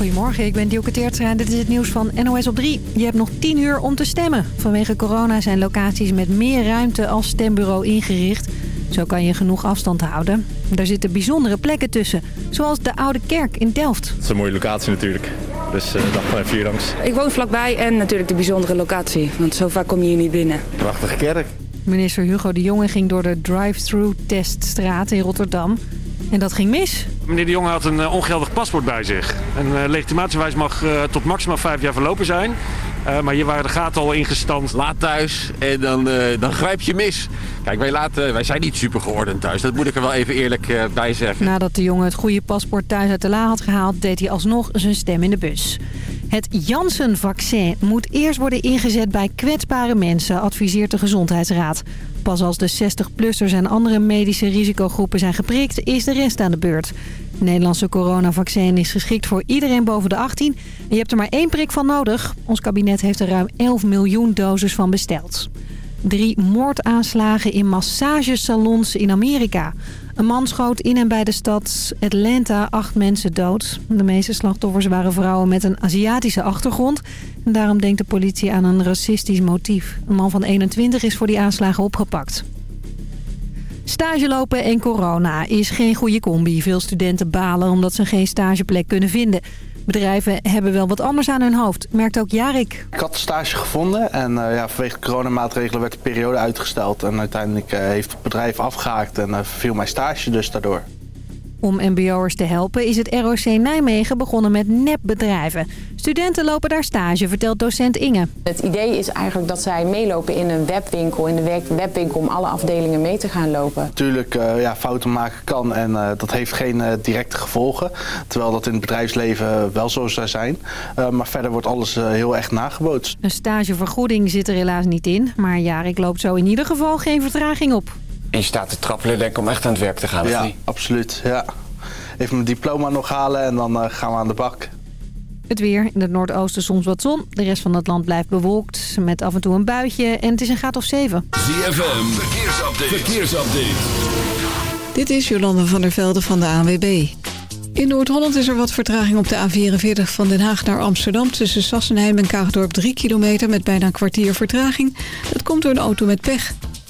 Goedemorgen, ik ben Dielke Teertstra en dit is het nieuws van NOS op 3. Je hebt nog 10 uur om te stemmen. Vanwege corona zijn locaties met meer ruimte als stembureau ingericht. Zo kan je genoeg afstand houden. Daar zitten bijzondere plekken tussen, zoals de Oude Kerk in Delft. Het is een mooie locatie natuurlijk. Dus uh, dag van even hier langs. Ik woon vlakbij en natuurlijk de bijzondere locatie, want zo vaak kom je hier niet binnen. Prachtige kerk. Minister Hugo de Jonge ging door de drive-thru teststraat in Rotterdam. En dat ging mis. Meneer de Jonge had een uh, ongeldig paspoort bij zich. Een uh, legitimatiewijs mag uh, tot maximaal vijf jaar verlopen zijn. maar hier waren de gaten al ingestand. Laat thuis en dan, dan grijp je mis. Kijk, wij, laten, wij zijn niet super geordend thuis. Dat moet ik er wel even eerlijk bij zeggen. Nadat de jongen het goede paspoort thuis uit de la had gehaald... deed hij alsnog zijn stem in de bus. Het Janssen-vaccin moet eerst worden ingezet bij kwetsbare mensen, adviseert de Gezondheidsraad. Pas als de 60-plussers en andere medische risicogroepen zijn geprikt, is de rest aan de beurt. Het Nederlandse coronavaccin is geschikt voor iedereen boven de 18. En je hebt er maar één prik van nodig. Ons kabinet heeft er ruim 11 miljoen doses van besteld. Drie moordaanslagen in massagesalons in Amerika. Een man schoot in en bij de stad Atlanta acht mensen dood. De meeste slachtoffers waren vrouwen met een Aziatische achtergrond. En daarom denkt de politie aan een racistisch motief. Een man van 21 is voor die aanslagen opgepakt. Stage lopen en corona is geen goede combi. Veel studenten balen omdat ze geen stageplek kunnen vinden. Bedrijven hebben wel wat anders aan hun hoofd, merkt ook Jarik. Ik had stage gevonden en uh, ja, vanwege coronamaatregelen werd de periode uitgesteld. En uiteindelijk uh, heeft het bedrijf afgehaakt en uh, verviel mijn stage dus daardoor. Om mbo'ers te helpen is het ROC Nijmegen begonnen met nepbedrijven. Studenten lopen daar stage, vertelt docent Inge. Het idee is eigenlijk dat zij meelopen in een webwinkel, in de webwinkel om alle afdelingen mee te gaan lopen. Natuurlijk uh, ja, fouten maken kan en uh, dat heeft geen uh, directe gevolgen. Terwijl dat in het bedrijfsleven wel zo zou zijn. maar verder wordt alles heel echt nagebootst. Een stagevergoeding zit er helaas niet in. Maar Jarik loopt zo in ieder geval geen vertraging op. En je staat te trappelen denk ik om echt aan het werk te gaan, ja, of niet? absoluut. Ja. Even mijn diploma nog halen en dan uh, gaan we aan de bak. Het weer. In het noordoosten soms wat zon. De rest van het land blijft bewolkt. Met af en toe een buitje. En het is een graad of 7. ZFM. Verkeersupdate. Verkeersupdate. Dit is Jolanda van der Velde van de ANWB. In Noord-Holland is er wat vertraging op de A44 van Den Haag naar Amsterdam... tussen Sassenheim en Kaagdorp 3 kilometer met bijna een kwartier vertraging. Dat komt door een auto met pech.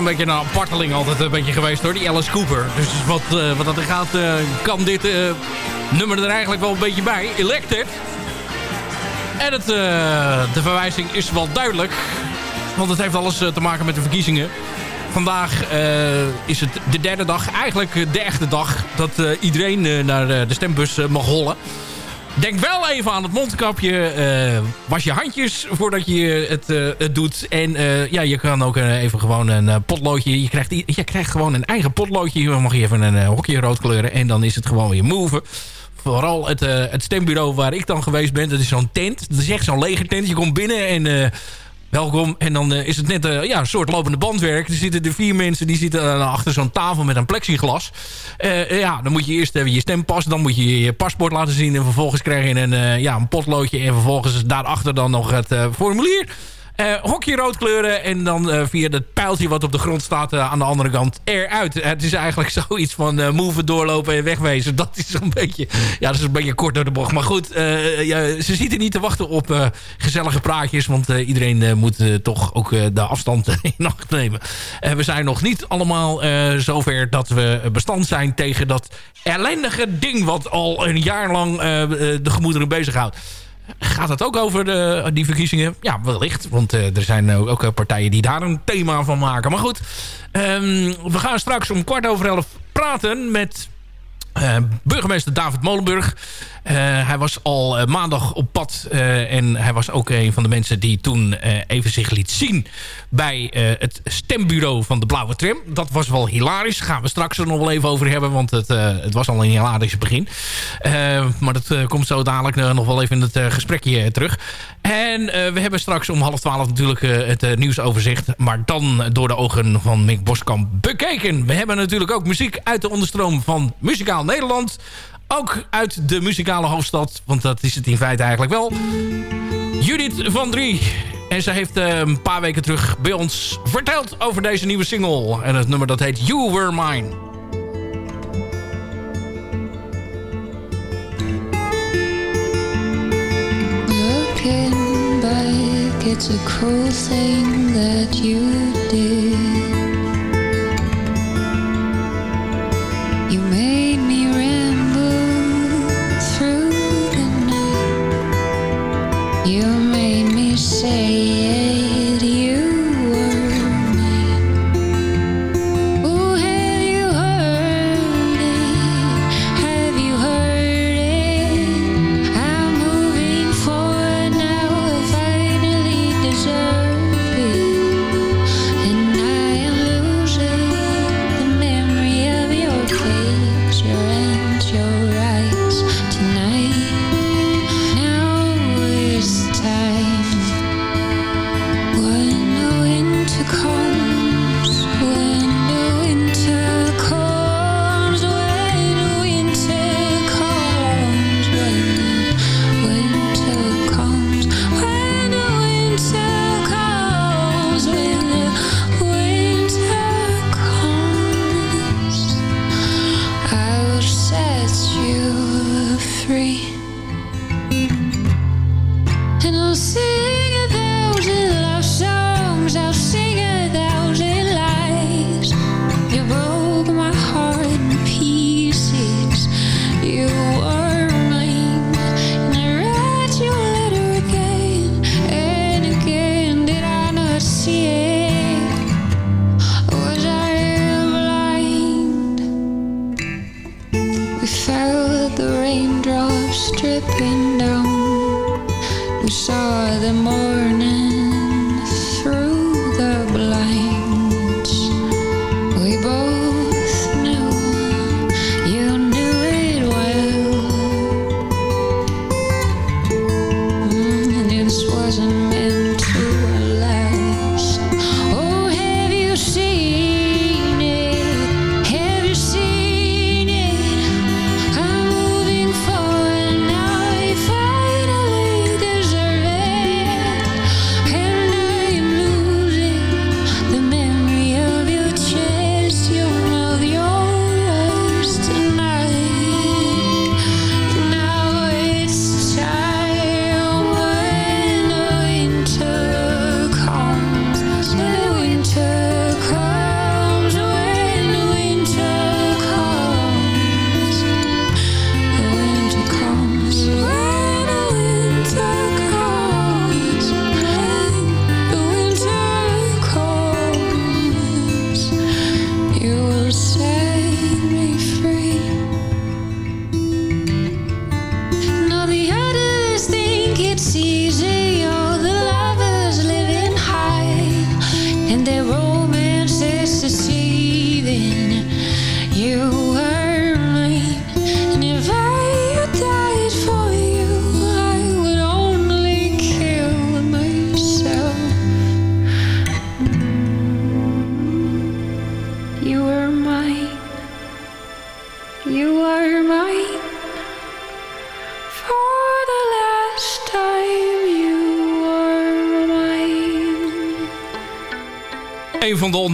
Een beetje een aparteling altijd een beetje geweest hoor, die Alice Cooper. Dus wat, eh, wat dat er gaat, eh, kan dit eh, nummer er eigenlijk wel een beetje bij. Elected. En het, de verwijzing is wel duidelijk. Want het heeft alles te maken met de verkiezingen. Vandaag is het de derde dag, eigenlijk de echte dag... dat iedereen naar de stembus mag hollen. Denk wel even aan het mondkapje. eh, was je handjes voordat je het, eh, het doet. En eh, ja, je kan ook even gewoon een potloodje. Je krijgt, je krijgt gewoon een eigen potloodje. Dan mag je even een hokje rood kleuren. En dan is het gewoon weer move. Vooral het, het stembureau waar ik dan geweest ben. Dat is zo'n tent. Dat is echt zo'n legertent. Je komt binnen en... Welkom. En dan eh, is het net eh, ja, een soort lopende bandwerk. Er zitten er vier mensen die zitten eh, achter zo'n tafel met een plexiglas. Ja, dan moet je eerst even je stempas. Dan moet je je paspoort laten zien. En vervolgens krijg je een, ja, een potloodje. En vervolgens daarachter dan nog het formulier. Eh, hokje rood kleuren en dan eh, via dat pijltje wat op de grond staat eh, aan de andere kant eruit. het is eigenlijk zoiets van move, doorlopen en wegwezen. Dat is een beetje, ja, dat is een beetje kort door de bocht. Maar goed, ja, ze zitten niet te wachten op gezellige praatjes, want iedereen moet toch ook de afstand in acht nemen. We zijn nog niet allemaal zover dat we bestand zijn tegen dat ellendige ding wat al een jaar lang de gemoederen bezighoudt. Gaat het ook over de, die verkiezingen? Ja, wellicht. Want eh, er zijn ook, ook partijen die daar een thema van maken. Maar goed, ehm, we gaan straks om kwart over elf praten met eh, burgemeester David Molenburg. Eh, hij was al eh, maandag op pad. en hij was ook een van de mensen die toen even zich liet zien... bij het stembureau van de Blauwe Tram. Dat was wel hilarisch. Gaan we straks er nog wel even over hebben. Want het, het was al een hilarisch begin. Maar dat komt zo dadelijk nog wel even in het gesprekje terug. En we hebben straks om half twaalf natuurlijk het nieuwsoverzicht. Maar dan door de ogen van Mick Boskamp bekeken. We hebben natuurlijk ook muziek uit de onderstroom van Muzikaal Nederland. Ook uit de muzikale hoofdstad. Want dat is het in feite eigenlijk wel. Judith van Drie. En ze heeft eh, een paar weken terug bij ons verteld over deze nieuwe single. En het nummer dat heet You Were Mine. Looking back, that you did. Say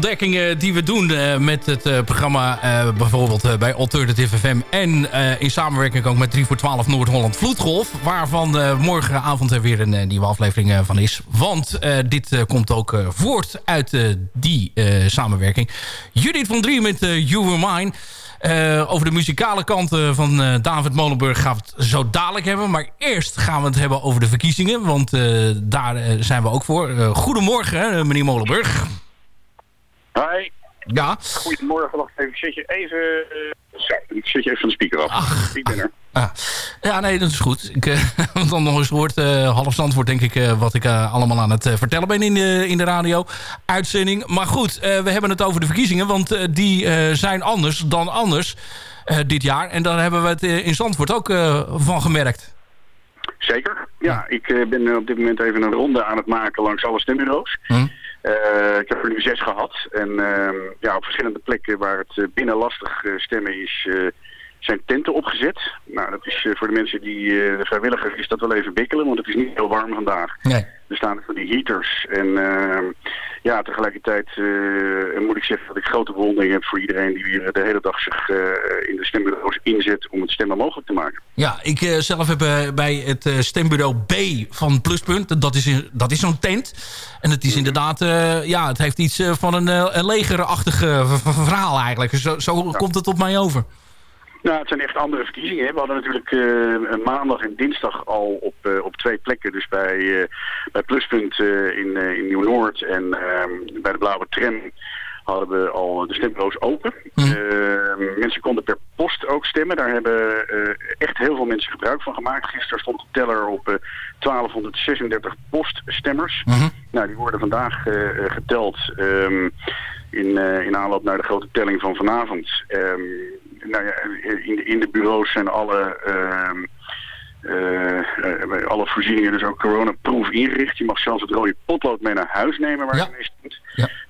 ontdekkingen die we doen eh, met het eh, programma... eh, bijvoorbeeld bij Alternative FM... en in samenwerking ook met 3 voor 12 Noord-Holland Vloedgolf... waarvan morgenavond er weer een nieuwe aflevering van is. Want dit komt ook voort uit die samenwerking. Judith van Drie met You Were Mine... Over de muzikale kant van David Molenburg gaan we het zo dadelijk hebben. Maar eerst gaan we het hebben over de verkiezingen. Want daar zijn we ook voor. Goedemorgen, meneer Molenburg. Hi. Ja. Goedemorgen, wacht even. Zet je even... eh, zet je even van de speaker af. Ik ben er. Ah. Ja, nee, dat is goed. Ik, eh, want dan nog eens hoort eh half Zandvoort, denk ik, wat ik allemaal aan het vertellen ben in de, in de radio-uitzending. Maar goed, we hebben het over de verkiezingen, want die zijn anders dan anders dit jaar. En daar hebben we het in Zandvoort ook van gemerkt. Zeker. Ja, ik ben op dit moment even een ronde aan het maken langs alle stembureaus. Hm. Eh, ik heb er nu zes gehad. En ehm, ja, op verschillende plekken waar het eh, binnen lastig eh, stemmen is, zijn tenten opgezet. Nou, dat is voor de mensen die de vrijwilligers is dat wel even bikkelen, want het is niet heel warm vandaag. Nee. Er staan van die heaters. En ehm, ja, tegelijkertijd eh, moet ik zeggen dat ik grote bewondering heb voor iedereen die weer de hele dag zich eh, in de stembureaus inzet om het stemmen mogelijk te maken. Ja, ik eh, zelf heb bij het stembureau B van Pluspunt. Dat is, dat is zo'n tent. En het is inderdaad, eh, ja, het heeft iets van een, een legerachtig verhaal eigenlijk. Zo, zo komt het op mij over. Nou, het zijn echt andere verkiezingen. hè. We hadden natuurlijk eh, maandag en dinsdag al op, eh, op twee plekken. Dus bij, eh, bij Pluspunt in, in Nieuw-Noord en ehm, bij de Blauwe Tram hadden we al de stembureaus open. Eh, mensen konden per post ook stemmen. Daar hebben echt heel veel mensen gebruik van gemaakt. Gisteren stond de teller op eh 1236 poststemmers. Nou, die worden vandaag geteld ehm, in, in aanloop naar de grote telling van vanavond. Ehm, nou ja, in, in de bureaus zijn alle, eh, alle voorzieningen dus ook coronaproof ingericht. Je mag zelfs het rode potlood mee naar huis nemen waar je mee stemt.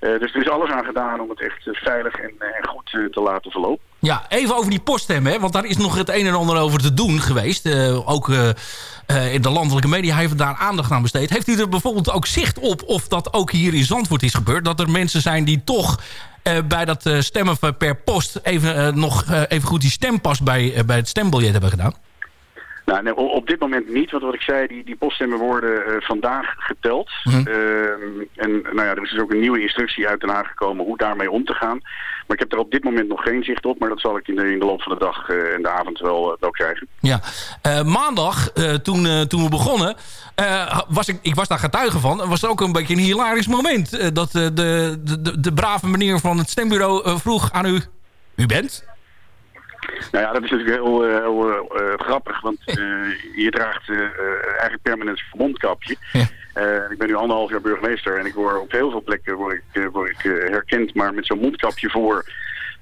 Eh, dus er is alles aan gedaan om het echt veilig en, en goed te laten verlopen. Ja, even over die poststemmen, hè, want daar is nog het een en ander over te doen geweest. Ook in de landelijke media heeft daar aandacht aan besteed. Heeft u er bijvoorbeeld ook zicht op of dat ook hier in Zandvoort is gebeurd? Dat er mensen zijn die toch bij dat stemmen per post even, nog even goed die stempas bij, bij het stembiljet hebben gedaan? Nou, nee, op dit moment niet, want wat ik zei, die, die poststemmen worden eh, vandaag geteld. Ehm, en nou ja, er is dus ook een nieuwe instructie uit Den Haag gekomen hoe daarmee om te gaan. Maar ik heb er op dit moment nog geen zicht op, maar dat zal ik in de, in de loop van de dag eh, en de avond wel, eh, wel krijgen. Ja, maandag, toen, toen we begonnen, was ik, ik was daar getuige van. was ook een beetje een hilarisch moment. dat de, de, de, de brave meneer van het stembureau vroeg aan u... U bent? Nou ja, dat is natuurlijk heel, eh, heel eh, eh, grappig, want je draagt eh, eigenlijk permanent een mondkapje. Ik ben nu anderhalf jaar burgemeester en ik word op heel veel plekken word ik, word ik herkend, maar met zo'n mondkapje voor.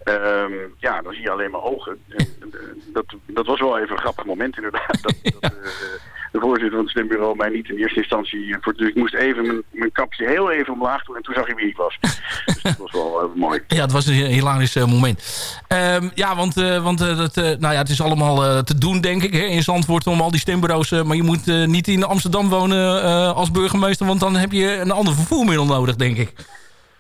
ehm, ja, dan zie je alleen maar ogen. En, dat, dat was wel even een grappig moment inderdaad. Dat, dat, de voorzitter van het stembureau mij niet in eerste instantie... eh, Voor, dus ik moest even mijn, mijn kapje heel even omlaag doen en toen zag hij wie ik was. dus dat was wel eh, mooi. Ja, het was een hilarisch eh, moment. Ehm, ja, want, want dat, nou ja, het is allemaal te doen, denk ik, hè, in Zandvoort om al die stembureaus. maar je moet niet in Amsterdam wonen als burgemeester, want dan heb je een ander vervoermiddel nodig, denk ik.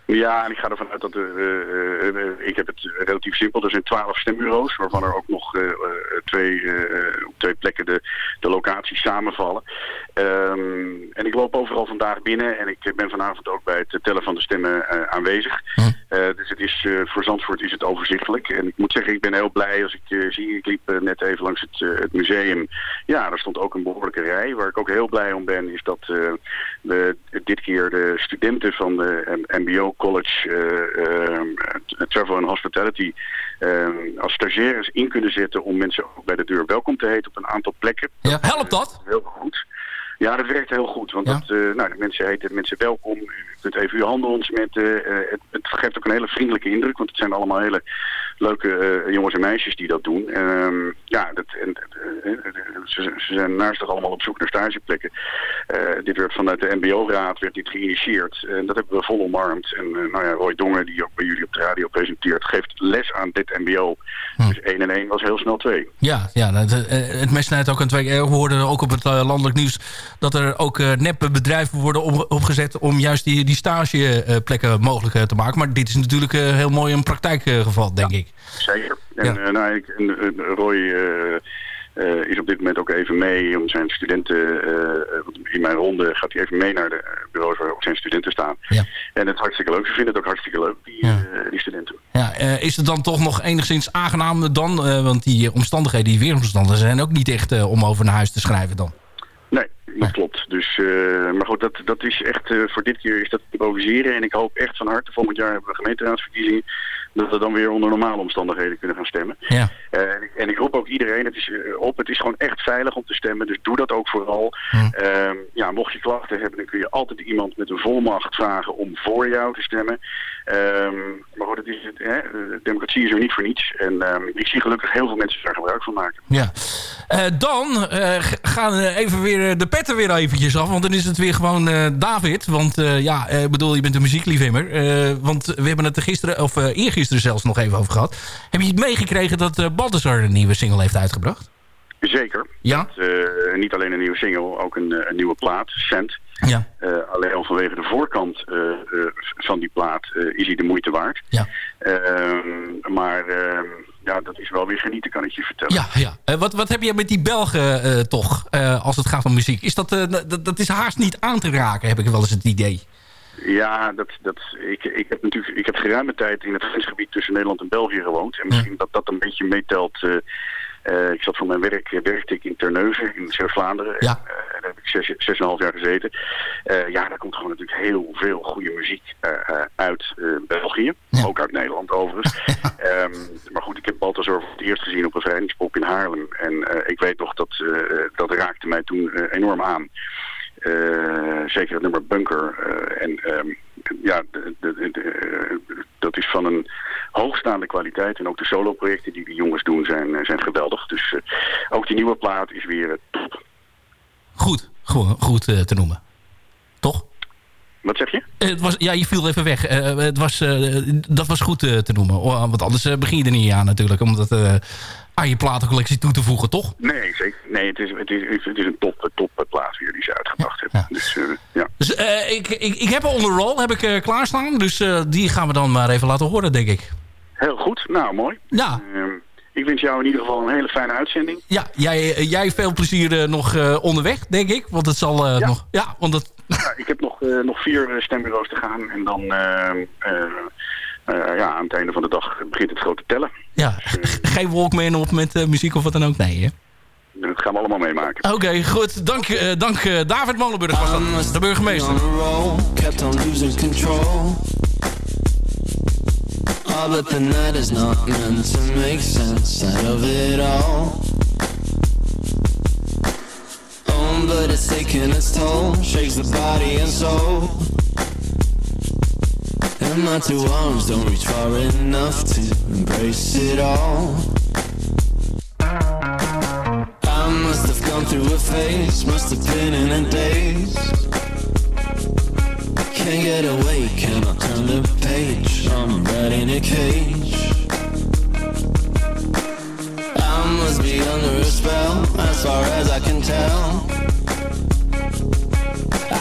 Ja, en ik ga ervan uit dat er, eh, eh, eh, ik heb het relatief simpel. Er zijn twaalf stembureaus, waarvan er ook nog twee, op twee plekken de, de locaties samenvallen. Ehm, en ik loop overal vandaag binnen en ik ben vanavond ook bij het tellen van de stemmen aanwezig. Eh, dus het is, eh, voor Zandvoort is het overzichtelijk. En ik moet zeggen, ik ben heel blij als ik eh, zie, ik liep eh, net even langs het, eh, het museum. Ja, daar stond ook een behoorlijke rij. Waar ik ook heel blij om ben, is dat eh, we dit keer de studenten van de MBO College eh, eh, Travel and Hospitality eh, als stagiaires in kunnen zetten om mensen ook bij de deur welkom te heten op een aantal plekken. Ja, helpt dat? Heel goed. Ja, dat werkt heel goed. Want dat, eh, nou, de mensen heten mensen welkom. U even uw handen ontsmetten. Eh, het, het geeft ook een hele vriendelijke indruk. Want het zijn allemaal hele leuke eh, jongens en meisjes die dat doen. Ehm, ja, dat, en, eh, ze, ze zijn naast allemaal op zoek naar stageplekken. Eh, dit werd vanuit de MBO-raad werd dit geïnitieerd. En dat hebben we vol omarmd. En nou ja, Roy Dongen, die ook bij jullie op de radio presenteert, geeft les aan dit MBO. Dus 1 en 1 was heel snel 2. Ja, ja het, eh, het mes snijdt ook aan twee. We hoorden ook op het landelijk nieuws dat er ook neppe bedrijven worden op- opgezet om juist die, die stageplekken mogelijk te maken. Maar dit is natuurlijk heel mooi een praktijkgeval, denk ik. Zeker. En, Ja. eh, nou, ik, en, eh, Roy eh, is op dit moment ook even mee om zijn studenten... in mijn ronde gaat hij even mee naar de bureaus waar zijn studenten staan. En het is hartstikke leuk. Ze vinden het ook hartstikke leuk, die, die studenten. Ja, is het dan toch nog enigszins aangenaam dan? Want die omstandigheden, die weeromstandigheden zijn ook niet echt om over naar huis te schrijven dan. Nee, dat klopt. Dus, maar goed, dat, dat is echt, voor dit keer is dat te improviseren. En ik hoop echt van harte, volgend jaar hebben we gemeenteraadsverkiezingen, dat we dan weer onder normale omstandigheden kunnen gaan stemmen. Ja. Eh, en, ik, en ik roep ook iedereen het is, eh, op, het is gewoon echt veilig om te stemmen, dus doe dat ook vooral. Ehm, ja, mocht je klachten hebben, dan kun je altijd iemand met een volmacht vragen om voor jou te stemmen. Ehm, maar goed, het is, het, hè, de democratie is er niet voor niets. En ehm, ik zie gelukkig heel veel mensen daar gebruik van maken. Ja. Eh, dan eh, g- gaan eh, even weer eh, de petten weer eventjes af. Want dan is het weer gewoon eh, David. Want eh, ja, eh, ik bedoel, je bent een muziekliefhebber. Eh, want we hebben het er gisteren, of eh, eergisteren zelfs nog even over gehad. Heb je het meegekregen dat eh Balthazar een nieuwe single heeft uitgebracht? Zeker. Ja? Eh, niet alleen een nieuwe single, ook een, eh, een nieuwe plaat, Cent. Ja. Alleen al vanwege de voorkant van die plaat is hij de moeite waard. Ja. Ehm, maar ehm, ja, dat is wel weer genieten, kan ik je vertellen. Ja, ja. Wat, wat heb je met die Belgen toch, als het gaat om muziek? Is dat, dat, dat is haast niet aan te raken, heb ik wel eens het idee. Ja, dat, dat, ik, ik heb natuurlijk ik heb geruime tijd in het grensgebied tussen Nederland en België gewoond. En misschien dat dat een beetje meetelt. eh, eh, ik zat voor mijn werk, eh, werkte ik in Terneuzen in Zuid-Vlaanderen. Ja. En, daar heb ik zes, zes en een half jaar gezeten. Ja, daar komt gewoon natuurlijk heel veel goede muziek uit België. Ook uit Nederland overigens. Ehm, maar goed, ik heb Balthazar voor het eerst gezien op een verenigingspop in Haarlem. En ik weet nog, dat, dat raakte mij toen enorm aan. Eh, zeker het nummer Bunker. eh, en ehm, ja, de, de, de- de- dat is van een hoogstaande kwaliteit. En ook de soloprojecten die die jongens doen zijn, eh, zijn geweldig. Dus ook die nieuwe plaat is weer top. Goed, goed, goed te noemen. Toch? Wat zeg je? Het was, ja, je viel even weg. Het was, dat was goed te noemen. Oh, want anders begin je er niet aan natuurlijk. Om dat eh, aan je platencollectie toe te voegen, toch? Nee, zeker. Nee, het is, het is, het is een top, top eh, plaat die ze uitgebracht hebben. Dus eh, ja. Dus eh, ik, ik, ik heb een on the roll heb ik, eh, klaarstaan. Dus eh, die gaan we dan maar even laten horen, denk ik. Heel goed. Nou, mooi. Ja. Ehm, ik wens jou in ieder geval een hele fijne uitzending. Ja, jij, eh, jij veel plezier eh, nog eh, onderweg, denk ik. Want het zal eh, nog... Ja, want het... Ja, ik heb nog, eh, nog vier eh, stembureaus te gaan. En dan ehm, eh, eh, ja, aan het einde van de dag begint het grote tellen. Ja, geen Walkman op met eh, muziek of wat dan ook. Nee, hè? Dat gaan we allemaal meemaken. Oké, goed. Dank, eh, dank eh, David Molenburg was dat, de burgemeester. kept on losing control. Oh, but the night is not meant to make sense out of it all. Oh, but it's taking its toll, shakes the body and soul. And my two arms don't reach far enough to embrace it all. I must have gone through a phase, must have been in a daze. Can't get away, cannot turn the page. I'm right in a cage. I must be under a spell, as far as I can tell.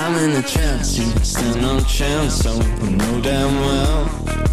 I'm in a trance, you stand no chance, so I know damn well.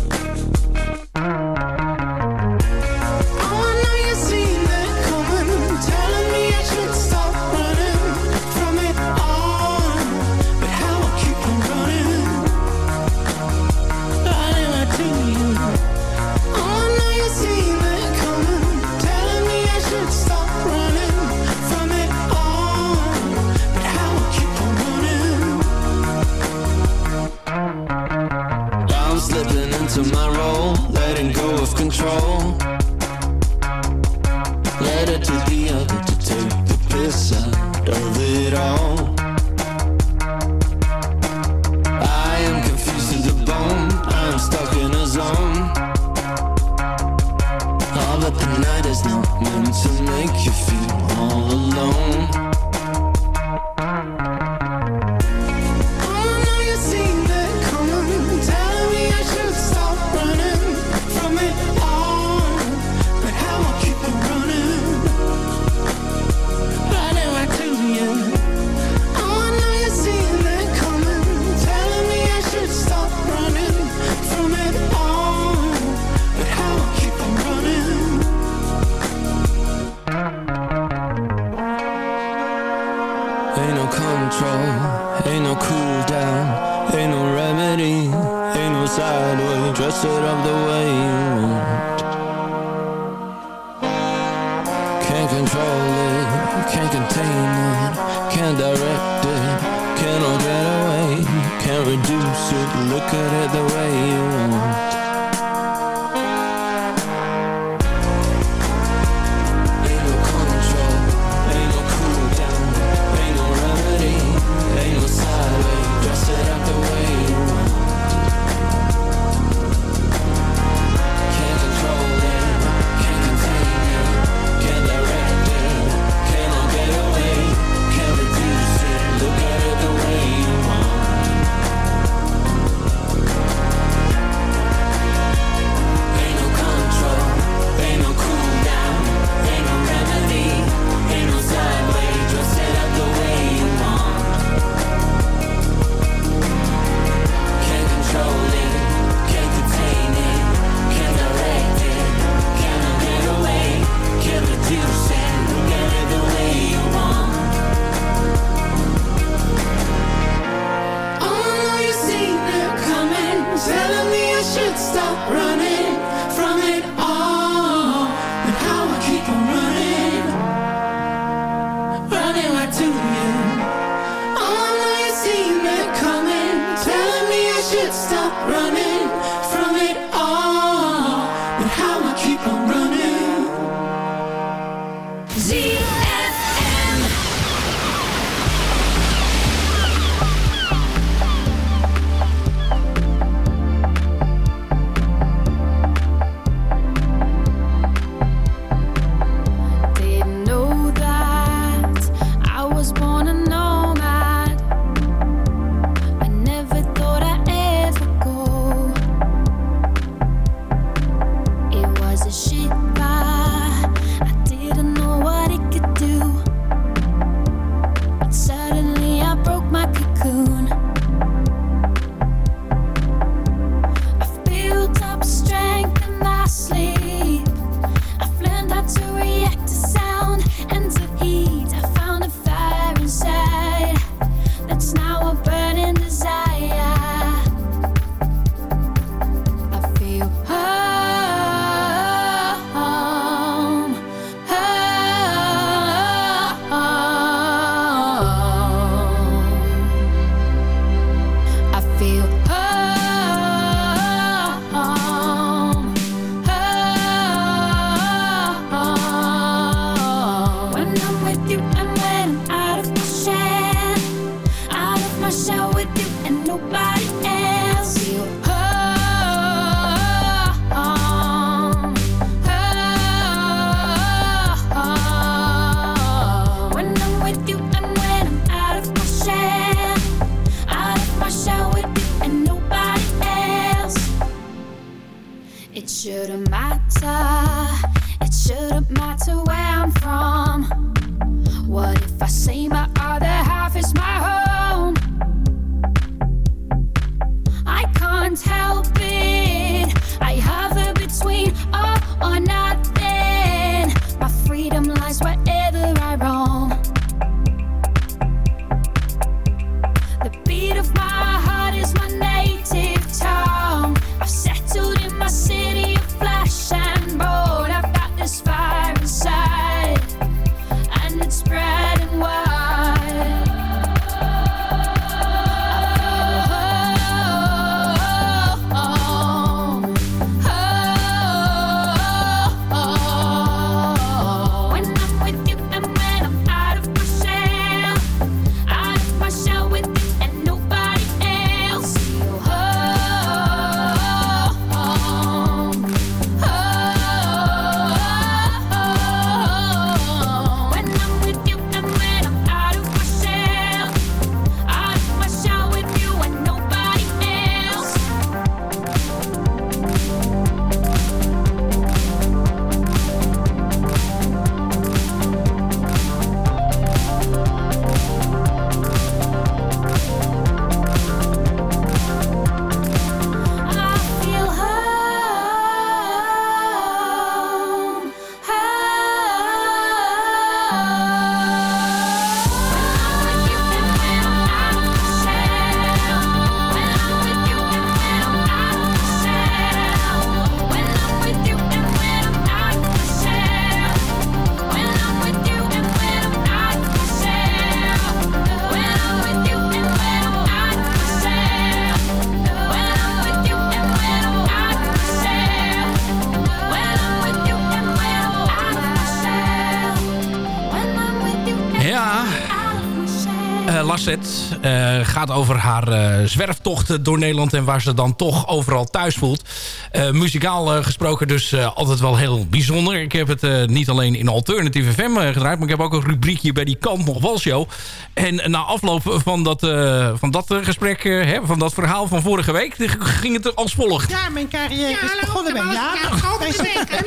Eh, gaat over haar eh, zwerftocht door Nederland... en waar ze dan toch overal thuis voelt. Eh, muzikaal eh, gesproken dus eh, altijd wel heel bijzonder. Ik heb het eh, niet alleen in Alternative FM eh, gedraaid... maar ik heb ook een rubriekje bij die Kant nog wel show. En na afloop van dat, eh, van dat gesprek... hè, van dat verhaal van vorige week... ging het als volgt. Ja, mijn carrière is begonnen bij Jaap. Bij ZFM.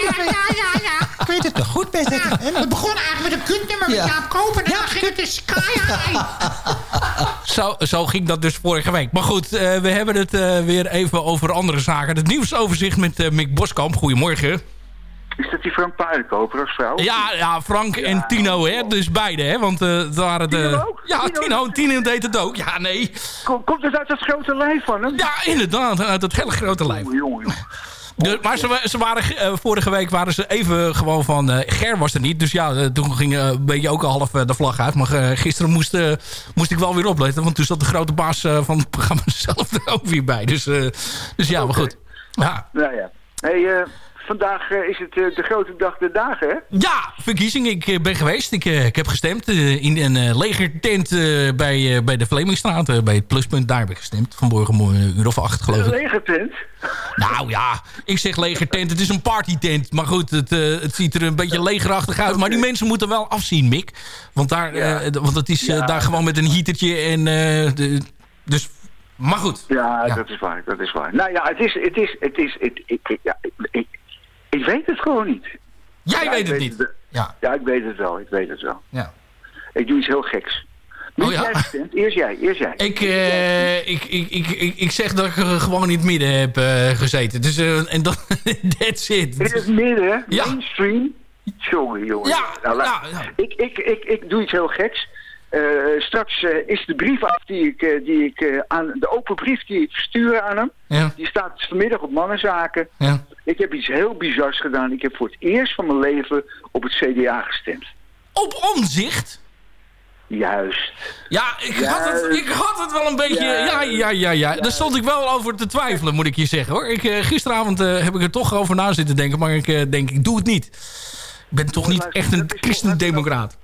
Ik weet het nog goed ZFM. Het begon eigenlijk met een kutnummer met Jaap Koper. En dan ging het de Sky Zo, zo ging dat dus vorige week. Maar goed, eh, we hebben het eh, weer even over andere zaken. Het nieuwsoverzicht met eh, Mick Boskamp. Goedemorgen. Is dat die Frank Paardenkoper als vrouw? Ja, ja Frank en Tino, hè? dus beide. Hè? Want eh het waren de... Tino ook? Ja, Tino Tino? Tino deed het ook. Ja, nee. Kom- Komt het uit dat grote lijf van hem? Ja, inderdaad. Uit dat hele grote lijf. Jongen, jongen. Maar ze, wa- ze waren, eh, vorige week waren ze even gewoon van... eh, Ger was er niet, dus ja, eh, toen ging eh, een beetje ook al half de vlag uit. Maar gisteren moest, moest ik wel weer opletten. Want toen zat de grote baas van het programma zelf er ook weer bij. Dus, dus ja, maar goed. Ja, ja. Hey, vandaag eh, is het eh, de grote dag der dagen, hè? Ja, verkiezing. Ik eh, ben geweest. Ik, ik heb gestemd in een legertent bij, bij de Vlemingstraat. bij het pluspunt. Daar heb ik gestemd. Vanmorgen om een uur of acht, geloof Een ik. legertent. Nou ja, ik zeg legertent. Het is een partytent. Maar goed, het, het ziet er een beetje legerachtig uit. Maar die mensen moeten wel afzien, Mick. Want, daar, want het is Ja. daar gewoon met een heatertje. En, de, dus, maar goed. Ja, dat is waar, dat is waar. Nou ja, het is, het is, het is, het, ik, ik, ja, ik, ik, weet het gewoon niet. Jij Ja, weet het niet. Ja. ja, ik weet het wel, ik weet het wel. Ja. Ik doe iets heel geks. Oh, ja? jij? Eerst jij, eerst jij. Ik, eh, ik, ik, ik, ik, zeg dat ik er gewoon in het midden heb eh, gezeten. Dus, eh, en dat, that's it. In het midden, Ja. mainstream. Jongen, jongen. Nou, ja, ja. Ik, ik, ik, ik doe iets heel geks. Eh, straks eh, is de brief af die ik, eh, die ik aan de open brief die ik verstuur aan hem. Ja. Die staat vanmiddag op mannenzaken. Ja. Ik heb iets heel bizars gedaan. Ik heb voor het eerst van mijn leven op het CDA gestemd. Op omzicht? Juist. Ja, ik had, het, ik had het wel een beetje... Ja, ja, ja, ja. Daar stond ik wel over te twijfelen, moet ik je zeggen. hoor. Ik, gisteravond heb ik er toch over na zitten denken. Maar ik denk, ik doe het niet. Ik ben toch niet echt een christendemocraat.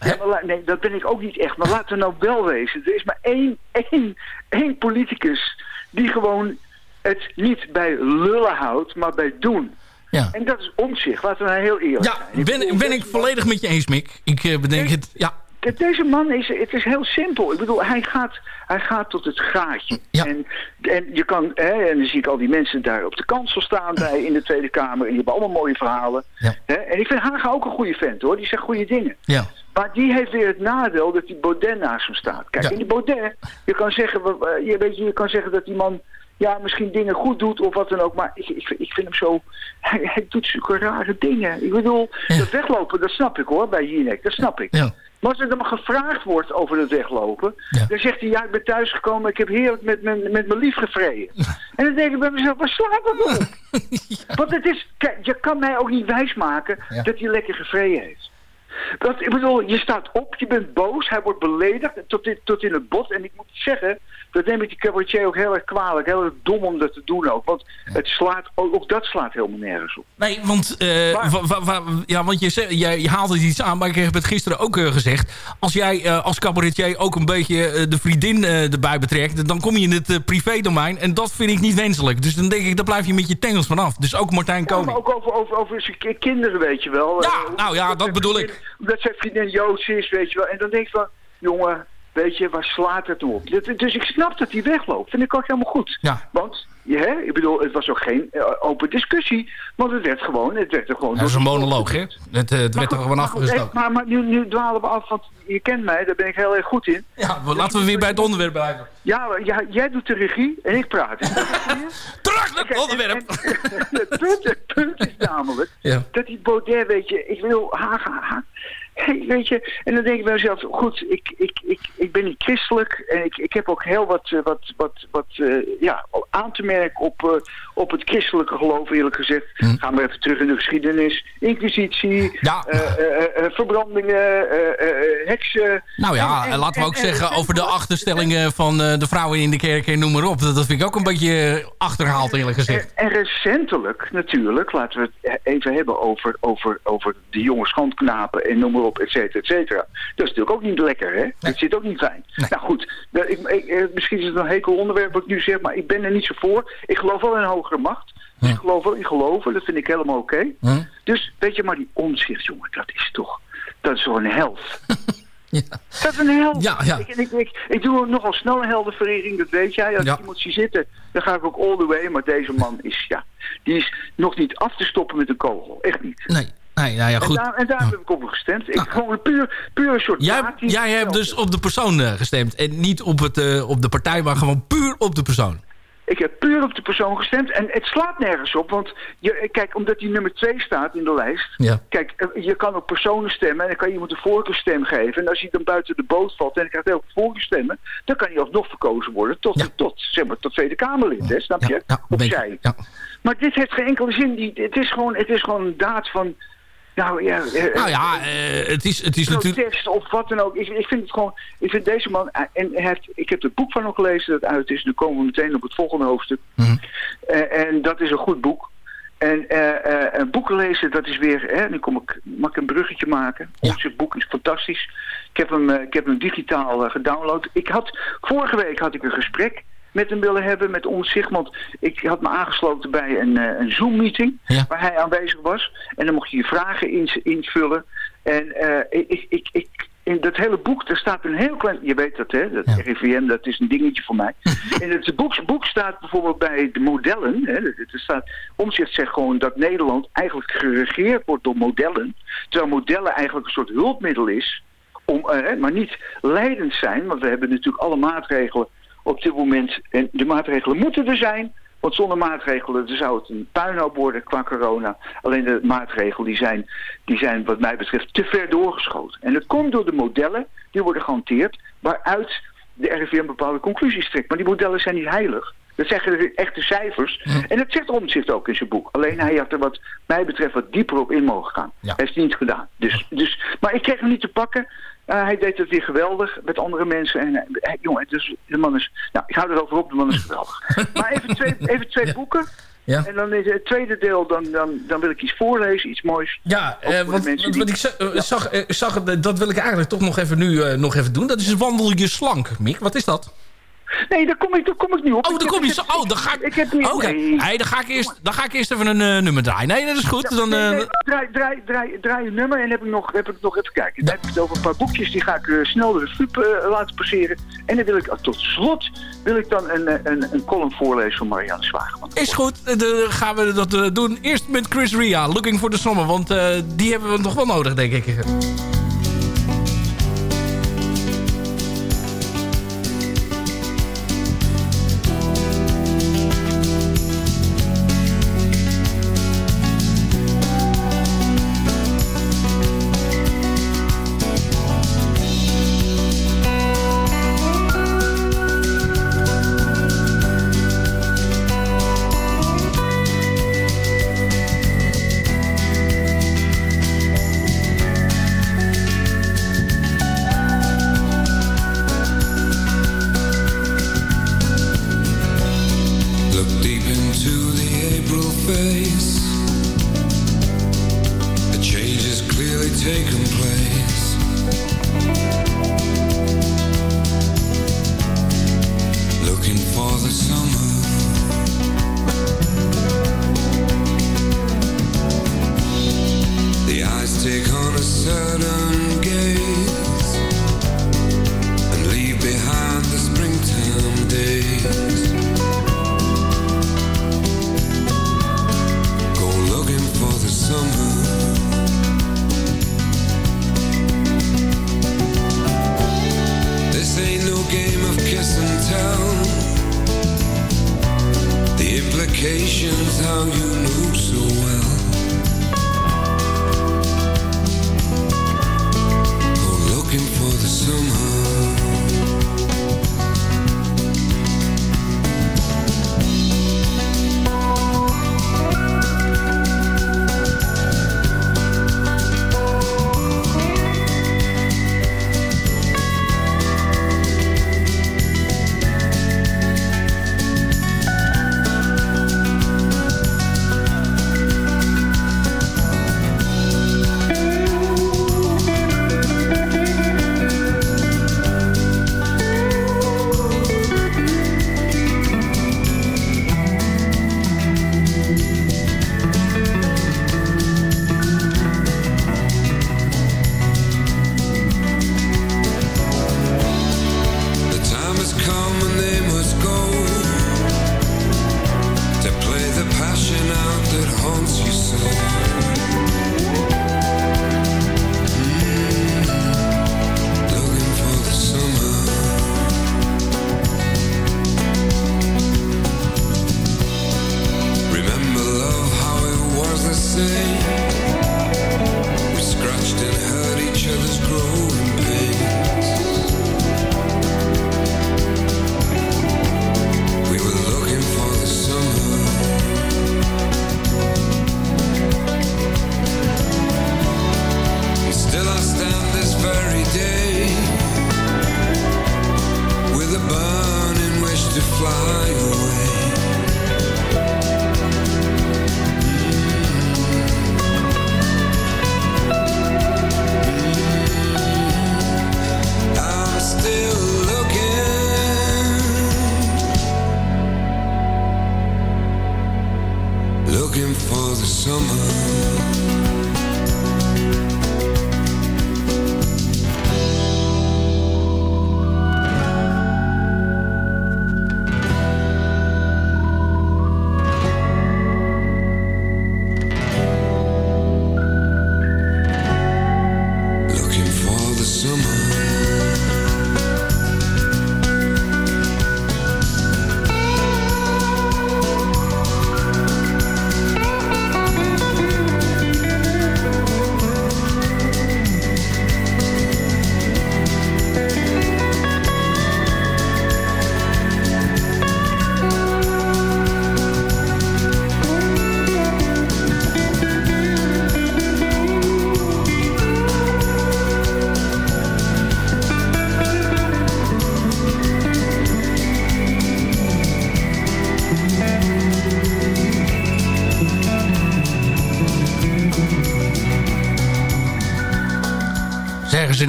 Ja, maar nee, dat ben ik ook niet echt. Maar laten we nou wel wezen. Er is maar één, één, één politicus die gewoon het niet bij lullen houdt, maar bij doen. Ja. En dat is omzicht. Laten we nou heel eerlijk Ja, zijn. ben, ben deze ik volledig met je eens, Mick. Ik eh, bedenk het... Ja, Deze man is, het is heel simpel. Ik bedoel, hij gaat, hij gaat tot het gaatje. En, en je kan, hè, en dan zie ik al die mensen daar op de kansel staan bij in de Tweede Kamer. En die hebben allemaal mooie verhalen. Hè? En ik vind Haga ook een goede vent hoor. Die zegt goede dingen. Ja. Maar die heeft weer het nadeel dat die Baudet naast hem staat. Kijk, in die Baudet, je kan, zeggen, je, weet je, kan zeggen dat die man ja, misschien dingen goed doet of wat dan ook. Maar ik, ik, ik vind hem zo... Hij, hij doet zulke rare dingen. Ik bedoel, dat weglopen, dat snap ik hoor, bij Jinek. Dat snap ik. Maar als er dan maar gevraagd wordt over het weglopen... dan zegt hij, ja, ik ben thuisgekomen... ik heb heerlijk met mijn, met mijn lief gevreden. en dan denk ik bij mezelf, waar slaat dat op? Want het is... Kijk, je kan mij ook niet wijsmaken dat hij lekker gevreden heeft. Dat, ik bedoel, je staat op, je bent boos, hij wordt beledigd tot in, tot in het bot. En ik moet zeggen, dat neem ik die cabaretier ook heel erg kwalijk. Heel erg dom om dat te doen ook. Want het slaat, ook, ook dat slaat helemaal nergens op. Nee, want, eh, ja, want je, jij, je haalde iets aan, maar ik heb het gisteren ook eh, gezegd. Als jij eh, als cabaretier ook een beetje de vriendin erbij betrekt... dan kom je in het eh, privédomein en dat vind ik niet wenselijk. Dus dan denk ik, dan blijf je met je tengels vanaf. Dus ook Martijn Ja, Koning. maar ook over, over, over kinderen, weet je wel. Ja, nou ja, dat bedoel vriendin- Omdat zijn vriendin Joods is, weet je wel. En dan denk ik van, jongen, weet je, waar slaat het op? Dus ik snap dat hij wegloopt. Vind ik ook helemaal goed. Ja. Want, hè, ik bedoel, het was ook geen eh, open discussie. Want het werd gewoon, het werd er gewoon... Dat is een monoloog, hè? Het, eh, het werd er gewoon afgestoken. hey, Maar, maar nu, nu dwalen we af, want je kent mij, daar ben ik heel erg goed in. Ja, laten we weer bij het onderwerp blijven. Ja, ja, jij doet de regie en ik praat. Onderwerp! het, punt, het punt is namelijk Ja. dat die Baudet, weet je, ik wil Haga, Haga. Hey, weet je, en dan denk ik bij mezelf, goed, ik, ik, ik, ik ben niet christelijk en ik, ik heb ook heel wat, eh, wat, wat, wat eh, ja, aan te merken op, eh, op het christelijke geloof, eerlijk gezegd. Hm. Gaan we even terug in de geschiedenis. Inquisitie, verbrandingen, heksen. Nou ja, En- en- laten we ook en- en zeggen over de achterstellingen van de vrouwen in de kerk en noem maar op. Dat, dat vind ik ook een beetje achterhaald eerlijk gezegd. En recentelijk natuurlijk, laten we het even hebben over, over, over de jonge schandknapen en noem maar op, et cetera, et cetera. Dat is natuurlijk ook niet lekker, hè? Dat zit ook niet fijn. Nou goed, dat- ik, ik, eh, misschien is het een hekel onderwerp wat ik nu zeg, maar ik ben er niet zo voor. Ik geloof wel in een hogere macht. Dus ik geloof wel in geloven, dat vind ik helemaal oké. Dus weet je, maar die onzicht, jongen, dat is toch, dat is toch een held. Dat is een held. Ja, ja. Ik, ik, ik, ik doe nogal snel een heldenverering, dat weet jij. Als iemand zie zitten, dan ga ik ook all the way. Maar deze man is, ja, die is nog niet af te stoppen met een kogel. Echt niet. Nee, nee nou ja, goed. En daar, en heb ik op hem gestemd. Ik, gewoon puur, puur een soort Jij, jij hebt dus op de persoon eh, gestemd. En niet op, het, eh, op de partij, maar gewoon puur op de persoon. Ik heb puur op de persoon gestemd. En het slaat nergens op. Want je, kijk, omdat die nummer 2 staat in de lijst. Ja. Kijk, eh, je kan op personen stemmen. En dan kan je iemand een voorkeurstem geven. En als hij dan buiten de boot valt en hij krijgt heel veel voorkeurstemmen. Dan kan hij alsnog verkozen worden tot, tot, zeg maar, tot Tweede Kamerlid. Hè, snap je? of zij. Maar dit heeft geen enkele zin. Het, is gewoon, het is gewoon een daad van... Nou ja, eh, Nou ja, eh, het is, het is natuurlijk... of wat dan ook. Ik, ik vind het gewoon, ik vind deze man, eh, en heeft, ik heb het boek van hem gelezen dat uit is. Nu komen we meteen op het volgende hoofdstuk. Eh, en dat is een goed boek. En eh, eh, een boek lezen, dat is weer, hè, nu kom ik, mag ik een bruggetje maken. Ons boek is fantastisch. Ik heb hem, eh, ik heb hem digitaal eh, gedownload. Ik had, vorige week had ik een gesprek met hem willen hebben, met ons Sigmund. Ik had me aangesloten bij een, eh, een Zoom-meeting waar hij aanwezig was. En dan mocht je je vragen invullen. En eh, ik, ik, ik, in dat hele boek, daar staat een heel klein... Je weet dat, hè? Dat RIVM, dat is een dingetje voor mij. in het boek, boek staat bijvoorbeeld bij de modellen... Hè, er staat, Omzicht zegt gewoon dat Nederland eigenlijk geregeerd wordt door modellen. Terwijl modellen eigenlijk een soort hulpmiddel is... Om, eh, maar niet leidend zijn. Want we hebben natuurlijk alle maatregelen op dit moment... En de maatregelen moeten er zijn... Want zonder maatregelen zou het een puinhoop worden qua corona. Alleen de maatregelen die zijn, die zijn wat mij betreft te ver doorgeschoten. En dat komt door de modellen die worden gehanteerd... waaruit de RIVM bepaalde conclusies trekt. Maar die modellen zijn niet heilig. Dat zeggen de echte cijfers. En dat zegt Omtzigt ook in zijn boek. Alleen hij had er wat mij betreft wat dieper op in mogen gaan. Hij heeft het niet gedaan. Dus, dus, maar ik kreeg hem niet te pakken. Uh, hij deed het weer geweldig met andere mensen. En uh, hij, jongen, dus, de man is... Nou, ik hou erover op, de man is geweldig. maar even twee, even twee boeken. Ja. En dan in het tweede deel, dan, dan, dan wil ik iets voorlezen, iets moois. Ja, eh, want, die- wat ik za- eh, zag, eh, zag, eh, dat wil ik eigenlijk toch nog even nu eh, nog even doen. Dat is wandel je slank, Mick. Wat is dat? Nee, daar kom ik, daar kom ik nu op. Oh, daar kom je zo. Oh, dan ga ik. Ik heb niet... Oké, nee. hey, dan, ga ik eerst, dan ga ik eerst even een eh, nummer draaien. Nee, dat is goed. Dan, Nee, eh, nee, draai, draai, draai, draai een nummer en heb ik nog, heb ik nog even kijken. Dan heb ik het over een paar boekjes, die ga ik eh, snel de revue eh, laten passeren. En dan wil ik, tot slot, wil ik dan een, een, een column voorlezen van Marianne Zwageman. is goed. Dan gaan we dat doen. Eerst met Chris Ria, Looking for the Summer. Want die hebben we nog wel nodig, denk ik.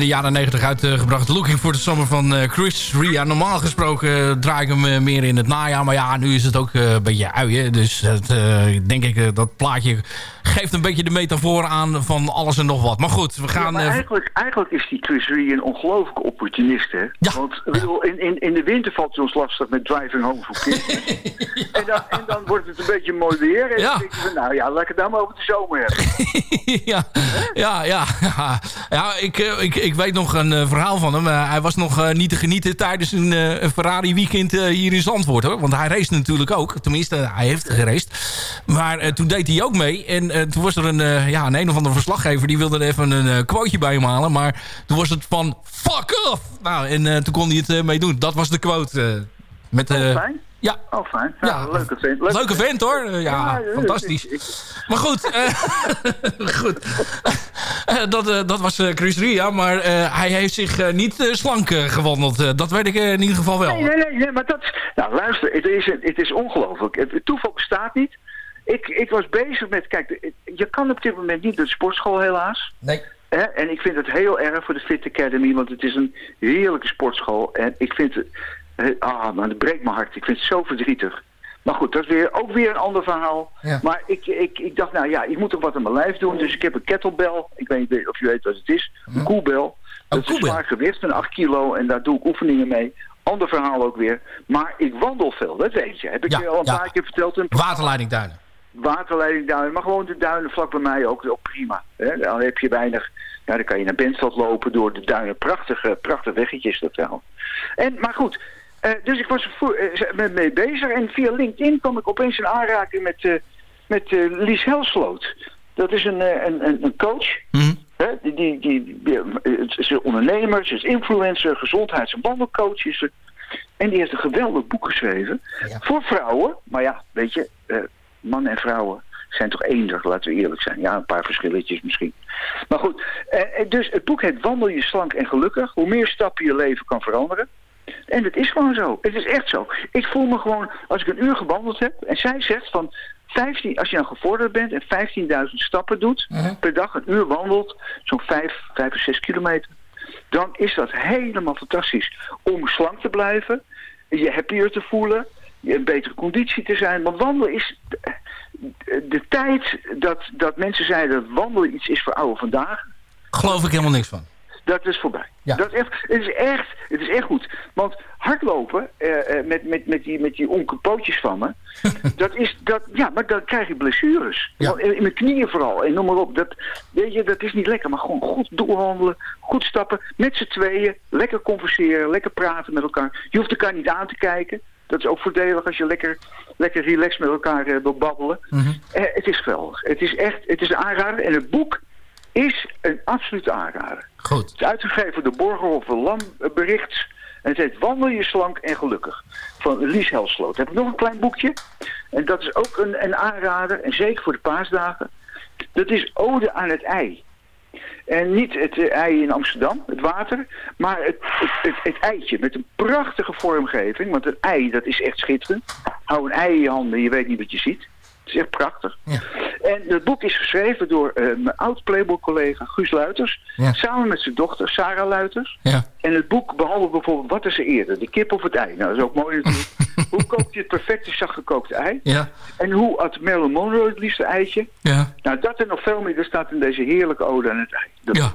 Jaren 90 uitgebracht. Looking for the Summer van eh, Chris Ria. Normaal gesproken eh, draai ik hem eh, meer in het najaar. Maar ja, nu is het ook een beetje uien. Dus eh, denk ik, dat plaatje geeft een beetje de metafoor aan van alles en nog wat. Maar goed, we Ja, gaan... eh, eigenlijk, eigenlijk is die Chris een ongelooflijke opportunist, hè? Want ik bedoel, in, in, in de winter valt het ons lastig met driving home voor kinderen. en, dan, en dan wordt het een beetje mooi weer. En dan denk je van, nou ja, laat ik het dan maar over de zomer hebben. ja, ja, ja, ja. ja ik, eh, ik, ik weet nog een eh, verhaal van hem. Hij was nog niet te genieten tijdens een, Ferrari weekend hier in Zandvoort. Hoor. Want hij race natuurlijk ook. Tenminste, hij heeft geraced. Maar toen deed hij ook mee. En toen was er een, eh, ja, een een of andere verslaggever... die wilde er even een eh, quoteje bij hem halen. Maar toen was het van... Fuck off! Nou, en eh, toen kon hij het eh, mee doen. Dat was de quote. eh, met, eh, fijn. Ja. Oh, fijn. Ja, leuke vent. Leuke vent hoor. Eh, ja, fantastisch. Maar goed, eh, goed. Eh, dat, eh, dat was eh, Chris Ria, maar eh, hij heeft zich eh, niet eh, slank eh, gewandeld. Eh, dat weet ik eh, in ieder geval wel. Nee, nee, nee, nee, maar dat... Nou, luister, het is, het is ongelooflijk. Het toeval bestaat niet. Ik, ik was bezig met... Kijk, je kan op dit moment niet naar de sportschool helaas. Nee. Hè? En ik vind het heel erg voor de Fit Academy, want het is een heerlijke sportschool. En ik vind het... eh, Ah, maar het breekt mijn hart. Ik vind het zo verdrietig. Maar goed, dat is weer, ook weer een ander verhaal. Ja. Maar ik, ik, ik dacht, nou ja, ik moet toch wat aan mijn lijf doen. Dus ik heb een kettlebell. Ik weet niet of je weet wat het is. Een koelbel. Dat is een zwaar gewicht van 8 kilo en daar doe ik oefeningen mee. Ander verhaal ook weer. Maar ik wandel veel, dat weet je. Heb ik Ja, je al een ja. paar keer verteld. in- Waterleiding Duinen. waterleiding duinen, maar gewoon de duinen vlak bij mij ook, ook prima. Hè? Dan heb je weinig, ja, dan kan je naar Bentveld lopen door de duinen. Prachtige, prachtig weggetjes dat wel. En, maar goed, eh, dus ik was er eh, met mee bezig en via LinkedIn kwam ik opeens in aanraking met, eh, met Lies Helsloot. Dat is een, een, een, coach. Hè? Die, die, die, die, het is ondernemer, ze is influencer, gezondheids- en wandelcoach is ze. En die heeft een geweldig boek geschreven voor vrouwen. Maar ja, weet je, mannen en vrouwen zijn toch eender, laten we eerlijk zijn. Ja, een paar verschilletjes misschien. Maar goed, eh, eh, dus het boek heet Wandel je slank en gelukkig. Hoe meer stappen je leven kan veranderen. En het is gewoon zo. Het is echt zo. Ik voel me gewoon, als ik een uur gewandeld heb... en zij zegt van 15, als je dan gevorderd bent en 15.000 stappen doet... per dag een uur wandelt, zo'n 5, 5 of 6 kilometer... dan is dat helemaal fantastisch. Om slank te blijven, je happier te voelen... een betere conditie te zijn. Want wandelen is... De, tijd dat, dat mensen zeiden dat wandelen iets is voor oude vandaag... Geloof ik helemaal niks van. Dat is voorbij. Dat is echt, het, is echt, het is echt goed. Want hardlopen eh, eh, met, met, met die, met die onkepootjes van me... dat is, dat, ja, maar dan krijg je blessures. Want In, in mijn knieën vooral. En noem maar op. Dat, weet je, dat is niet lekker. Maar gewoon goed doorwandelen. Goed stappen. Met z'n tweeën. Lekker converseren. Lekker praten met elkaar. Je hoeft elkaar niet aan te kijken. Dat is ook voordelig als je lekker, lekker relaxed met elkaar eh, wil babbelen. Eh, het is geweldig. Het is echt, het is een aanrader. En het boek is een absolute aanrader. Goed. Het is uitgegeven door Borgerhof Lamberichts. En het heet Wandel je slank en gelukkig. Van Lies Helsloot. Dan heb ik nog een klein boekje. En dat is ook een, een aanrader. En zeker voor de paasdagen. Dat is Ode aan het ei. En niet het eh, ei in Amsterdam, het water, maar het, het, het, het eitje met een prachtige vormgeving. Want een ei, dat is echt schitterend. Hou een ei in je handen en je weet niet wat je ziet. Het is echt prachtig. En het boek is geschreven door eh, mijn oud-Playboy-collega Guus Luiters. Ja. Samen met zijn dochter Sarah Luiters. Ja. En het boek behandelt bijvoorbeeld wat is er eerder, de kip of het ei. Nou, dat is ook mooi natuurlijk. hoe kookt je het perfecte zachtgekookte ei? Ja. En hoe at Marilyn Monroe het liefste eitje? Ja. Nou, dat en nog veel meer, dat staat in deze heerlijke ode aan het ei. Dat- Ja.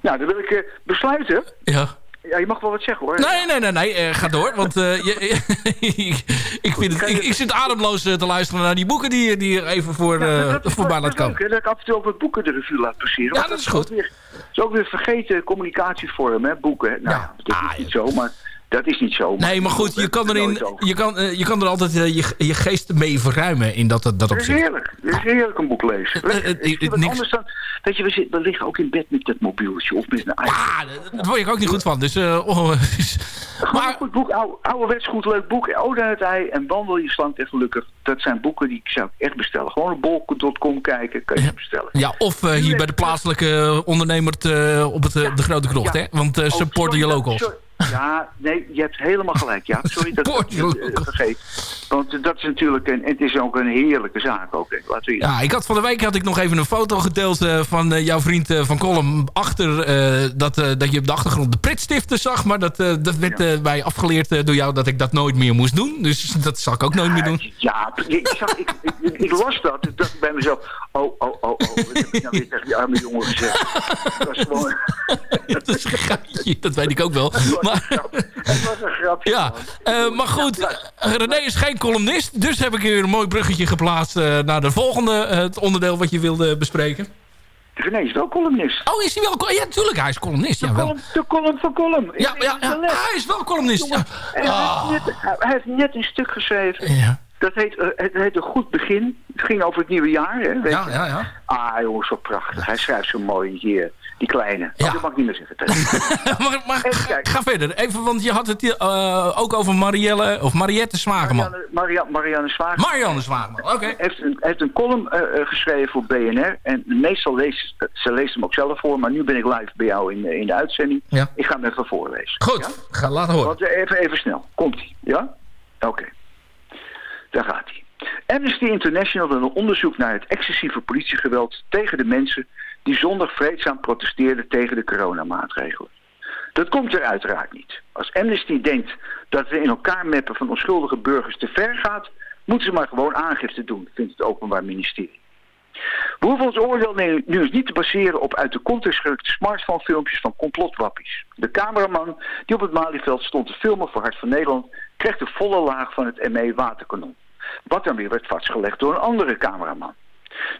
Nou, dan wil ik eh, besluiten. Ja. Ja, je mag wel wat zeggen hoor. Nee, nee, nee, nee. eh, ga door. Want eh, je, ik, ik, vind het, ik, ik zit ademloos te luisteren naar die boeken die, die er even voor, eh, dat is voorbij laat komen. leuk, dat ik af en toe ook wat boeken de revue laat passeren. Ja, dat is ook goed. weer- Dat is ook weer vergeten communicatievorm, hè, boeken. Nou, ja. dat is niet zo, maar dat is niet zo. Nee, maar goed, je kan, erin, je kan, eh, je kan er altijd eh, je, je geest mee verruimen in dat, dat Dat is heerlijk. Het is heerlijk een boek lezen. Eh, niks- anders dan, weet je, we, zitten, we liggen ook in bed met dat mobieltje of met een iPhone. Daar word ik ook niet goed van. Dus, eh, oh, Maar een goed boek, oude, ouderwets goed leuk boek. Ode aan het ei en Wandel je slank en gelukkig. Dat zijn boeken die ik zou echt bestellen. Gewoon op bol.com kijken, kan je bestellen. ja, of eh, hier bij de plaatselijke ondernemer te- op het, eh, de Grote Krocht. Ja. Hè? Want eh, Oh, support sorry, your dat- locals. sorry. Ja, nee, je hebt helemaal gelijk. Ja, sorry dat ik het eh, vergeet. Want dat is natuurlijk, een, het is ook een heerlijke zaak ook. Laten we Ja, ik had van de week had ik nog even een foto gedeeld eh, van eh, jouw vriend van Colm. Achter dat, dat je op de achtergrond de pritstiften zag. Maar dat, dat werd eh, mij afgeleerd door jou dat ik dat nooit meer moest doen. Dus dat zal ik ook nooit meer doen. Ja, ik, ik, zag, ik, ik, ik las dat. Ik dacht bij mezelf, oh, oh, oh, oh. Wat heb ik nou weer tegen die arme jongen gezegd? Dat is gewoon... dat is een dat weet ik ook wel. Maar, Het was een grapje. ja, eh, maar goed, eh, René is geen columnist. Dus heb ik weer een mooi bruggetje geplaatst eh, naar de volgende het onderdeel wat je wilde bespreken. René is wel columnist. Oh, is hij wel? col- Ja, natuurlijk, hij is columnist. Ja, wel. De column van column. Ja, ja, ja, hij is wel columnist. Ja. En hij, heeft net, hij heeft net een stuk geschreven. Dat heet, het heet Een Goed Begin. Het ging over het nieuwe jaar. Hè, weet Ja, je. ja, ja. Ah, jongens, zo prachtig. Hij schrijft zo mooi hier. Die kleine. Oh, dat mag ik niet meer zeggen. tegen. maar maar ga, ga verder. Even, want je had het hier, eh, ook over Marielle of Mariette Zwageman. Marianne, Maria, Marianne Zwageman. Marianne Zwageman, oké. Heeft een, heeft een column eh, eh, geschreven voor BNR. En meestal leest ze leest hem ook zelf voor. Maar nu ben ik live bij jou in, in de uitzending. Ja. Ik ga hem even voorlezen. Goed, Ja? ga laten horen. Want, even, even snel. Komt-ie. Ja? Oké. Daar gaat hij. Amnesty International wil een onderzoek naar het excessieve politiegeweld tegen de mensen die zondag vreedzaam protesteerden tegen de coronamaatregelen. Dat komt er uiteraard niet. Als Amnesty denkt dat het in elkaar meppen van onschuldige burgers te ver gaat, moeten ze maar gewoon aangifte doen, vindt het Openbaar Ministerie. We hoeven ons oordeel nu eens niet te baseren op uit de context gerukte smartphonefilmpjes van complotwappies. De cameraman die op het Malieveld stond te filmen voor Hart van Nederland kreeg de volle laag van het ME waterkanon. Wat dan weer werd vastgelegd door een andere cameraman.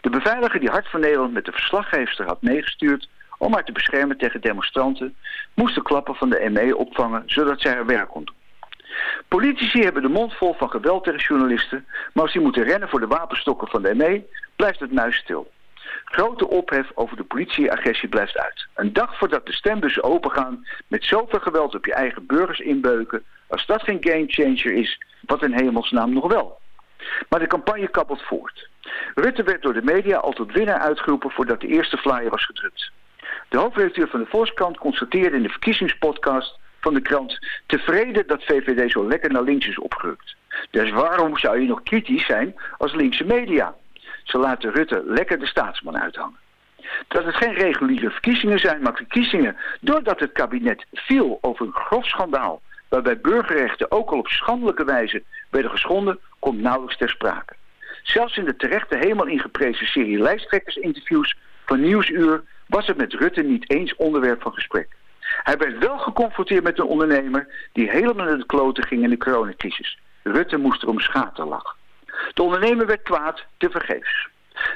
De beveiliger die Hart van Nederland met de verslaggeefster had meegestuurd om haar te beschermen tegen demonstranten, moest de klappen van de ME opvangen zodat zij haar werk kon doen. Politici hebben de mond vol van geweld tegen journalisten, maar als die moeten rennen voor de wapenstokken van de ME, blijft het muisstil. Grote ophef over de politieagressie blijft uit. Een dag voordat de stembussen opengaan met zoveel geweld op je eigen burgers inbeuken, als dat geen gamechanger is, wat in hemelsnaam nog wel. Maar de campagne kabbelt voort. Rutte werd door de media al tot winnaar uitgeroepen voordat de eerste flyer was gedrukt. De hoofdredacteur van de Volkskrant constateerde in de verkiezingspodcast van de krant tevreden dat VVD zo lekker naar links is opgerukt. Dus waarom zou je nog kritisch zijn als linkse media? Ze laten Rutte lekker de staatsman uithangen. Dat het geen reguliere verkiezingen zijn, maar verkiezingen doordat het kabinet viel over een grof schandaal waarbij burgerrechten ook al op schandelijke wijze werden geschonden, komt nauwelijks ter sprake. Zelfs in de terechte helemaal ingeprezen serie lijsttrekkersinterviews van Nieuwsuur was het met Rutte niet eens onderwerp van gesprek. Hij werd wel geconfronteerd met een ondernemer die helemaal naar de kloten ging in de coronacrisis. Rutte moest erom schaten lachen. De ondernemer werd kwaad, tevergeefs.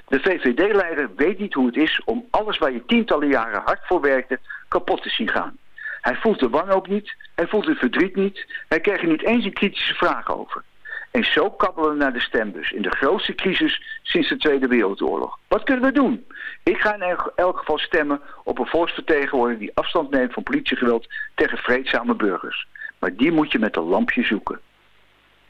De VVD-leider weet niet hoe het is om alles waar je tientallen jaren hard voor werkte kapot te zien gaan. Hij voelt de wanhoop niet, hij voelt het verdriet niet, hij kreeg er niet eens een kritische vraag over. En zo kabbelen we naar de stembus in de grootste crisis sinds de Tweede Wereldoorlog. Wat kunnen we doen? Ik ga in elk, geval stemmen op een volksvertegenwoordiger die afstand neemt van politiegeweld tegen vreedzame burgers. Maar die moet je met een lampje zoeken.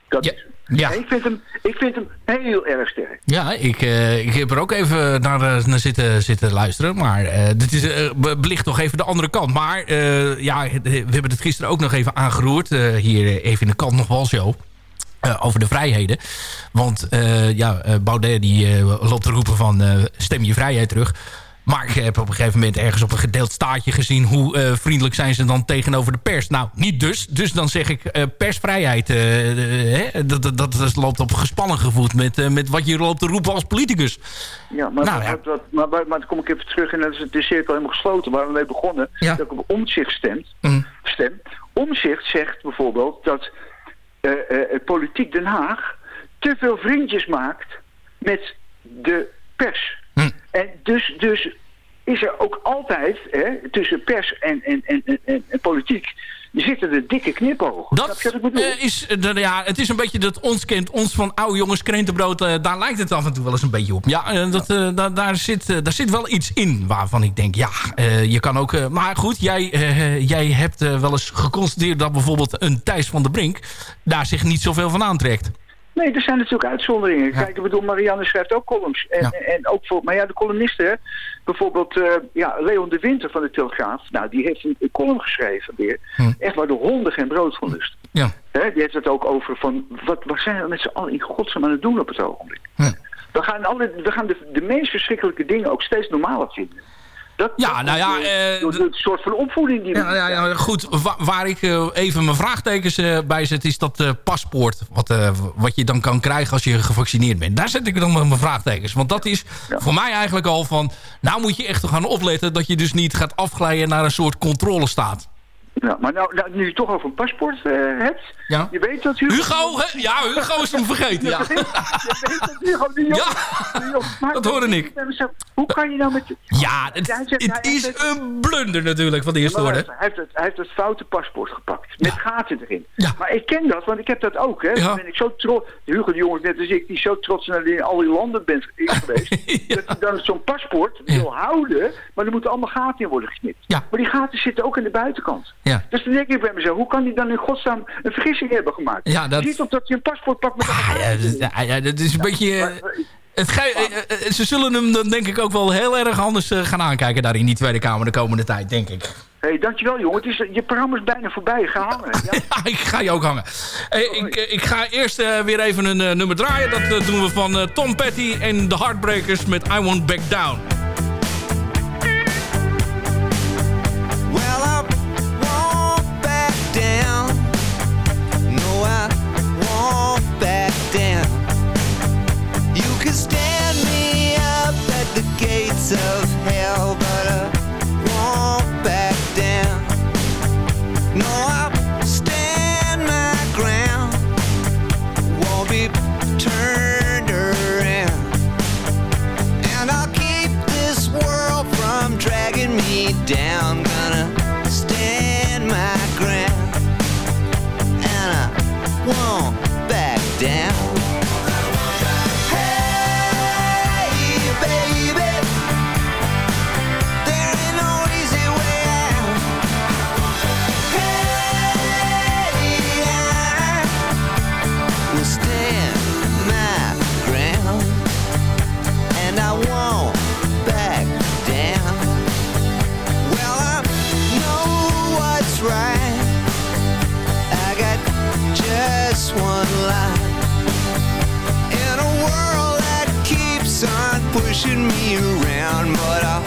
Dat Ja. Ja. Ik, vind hem, ik vind hem heel erg sterk. Ja, ik, eh, ik heb er ook even naar, eh, naar zitten, zitten luisteren. Maar eh, dit is, be- belicht nog even de andere kant. Maar ja, we hebben het gisteren ook nog even aangeroerd. hier even in de kant nog wel zo. Eh, over de vrijheden. Want eh, ja, eh, Baudet die loopt te roepen van stem je vrijheid terug. Maar ik heb op een gegeven moment ergens op een gedeeld staartje gezien... hoe vriendelijk zijn ze dan tegenover de pers. Nou, niet dus. Dus dan zeg ik persvrijheid. hè, dat, dat, dat loopt op gespannen gevoed met, met wat je loopt te roepen als politicus. Ja, maar, Nou, ja. wat- maar, maar, maar dan kom ik even terug en dan is de cirkel helemaal gesloten. Waar we mee begonnen, dat ik op omzicht stemt, Mm. stem. Omzicht zegt bijvoorbeeld dat politiek Den Haag te veel vriendjes maakt met de pers. Hm. En dus, dus is er ook altijd hè, tussen pers en, en, en, en, en- en politiek zitten er dikke knipogen. Snap je wat ik bedoel? Eh, is, eh, de- ja, het is een beetje dat ons kent, ons van oude jongens krentenbrood. eh, daar lijkt het af en toe wel eens een beetje op. Ja, dat, da- daar, zit, daar zit wel iets in waarvan ik denk, ja, je kan ook... maar goed, jij, jij hebt wel eens geconstateerd dat bijvoorbeeld een Thijs van der Brink... daar zich niet zoveel van aantrekt. Nee, er zijn natuurlijk uitzonderingen. Kijk, ik bedoel, Marianne schrijft ook columns. En, en ook voor, maar ja, de columnisten, bijvoorbeeld eh, ja, Leon de Winter van de Telegraaf, nou, die heeft een, column geschreven weer. Echt waar de honden geen brood van lust. Ja. Hè, die heeft het ook over van, wat, wat zijn we met z'n allen in godsnaam aan het doen op het ogenblik? We gaan, alle, we gaan de, de meest verschrikkelijke dingen ook steeds normaler vinden. Dat, Ja, dat nou ja, door- door de soort van opvoeding die Ja, ja, ja, goed. Wa- waar ik eh, even mijn vraagtekens eh, bij zet... is dat eh, paspoort wat, eh, wat je dan kan krijgen als je gevaccineerd bent. Daar zet ik dan mijn vraagtekens. Want dat is voor mij eigenlijk al van... nou moet je echt gaan opletten dat je dus niet gaat afglijden... naar een soort controlestaat. Ja, maar nou, nou, nu je toch over een paspoort eh, hebt, Ja. je weet dat Hugo... Ja, Hugo is hem vergeten, ja. Je weet, je weet dat Hugo Jong maakt dat hoorde ik. mezelf, Hoe kan je nou met... Ja, het, zegt- is een blunder natuurlijk van de eerste Ja, orde. Hij heeft, het, hij heeft het foute paspoort gepakt. Met gaten erin. Maar ik ken dat, want ik heb dat ook. Hè. Dan ben ik zo trots. Hugo de Jong is net als ik, die zo trots naar die in al die landen bent geweest. Dat hij dan zo'n paspoort wil houden, maar er moeten allemaal gaten in worden geknipt. Maar die gaten zitten ook aan de buitenkant. Ja. Dus dan denk ik bij mezelf, hoe kan die dan in godsnaam een vergissing hebben gemaakt? Ja, dat- Je ziet toch dat je een paspoort pakt met gaten dat, ja, ja, dat is een beetje... eh, Het ge- eh, eh, ze zullen hem dan denk ik ook wel heel erg anders gaan aankijken... daar in die Tweede Kamer de komende tijd, denk ik. Hé, hey, dankjewel jongen. Het is, je programma is bijna voorbij. Ga hangen. Ja? Ja, ik ga je ook hangen. Eh, ik, ik ga eerst weer even een nummer draaien. Dat doen we van Tom Petty en The Heartbreakers met I Won't Back Down. Well, back down. You can stand me up at the gates of hell, but I won't back down. No, I'll stand my ground. Won't be turned around. And I'll keep this world from dragging me down. Gonna stand my ground. And I won't pushing me around, but I'll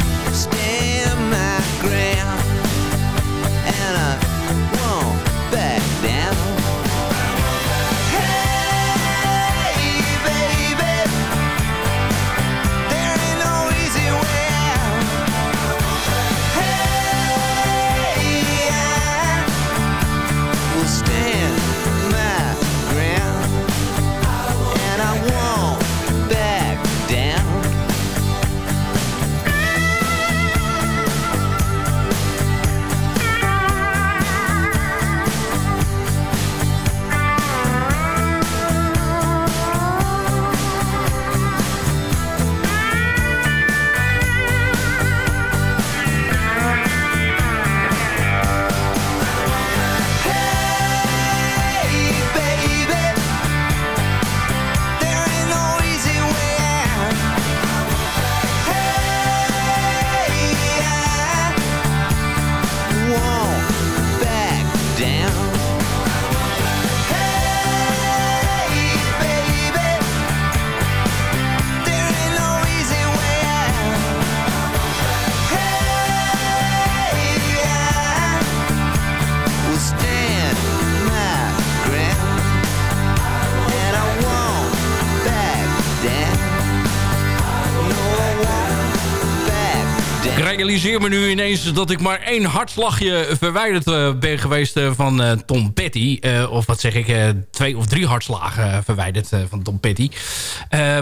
me nu ineens dat ik maar één hartslagje verwijderd eh, ben geweest eh, van eh, Tom Petty. Of wat zeg ik, twee of drie hartslagen verwijderd van Tom Petty.